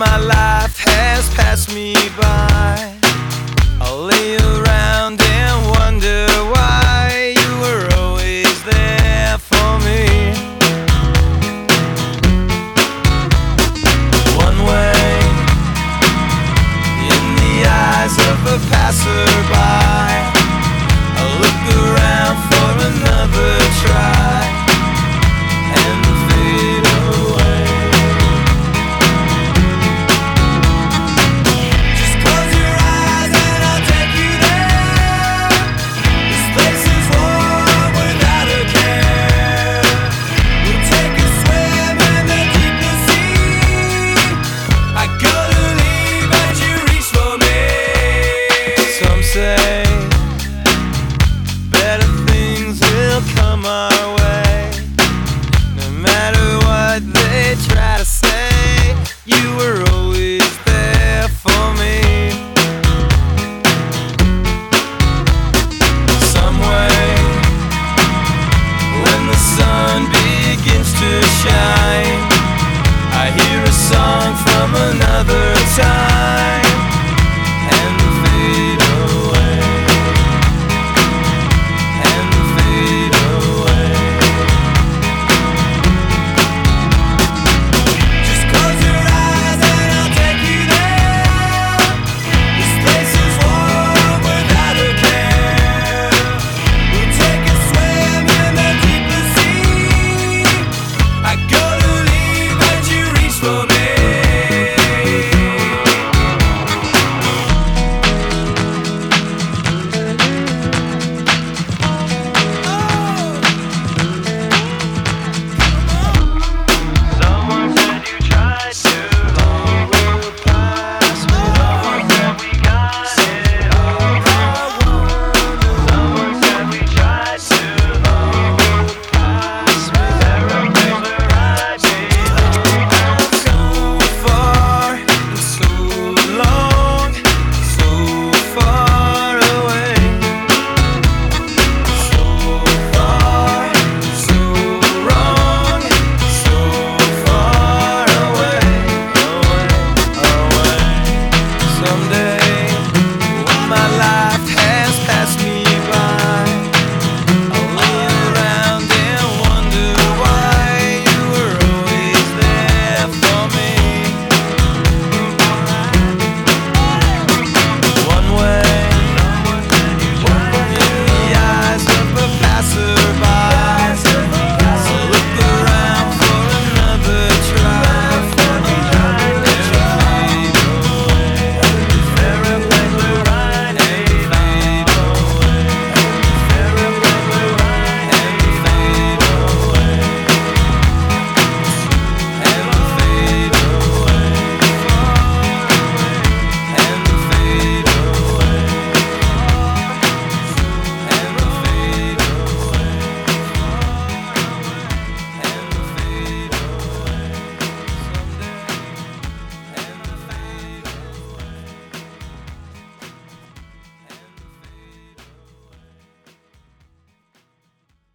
my life has passed me by.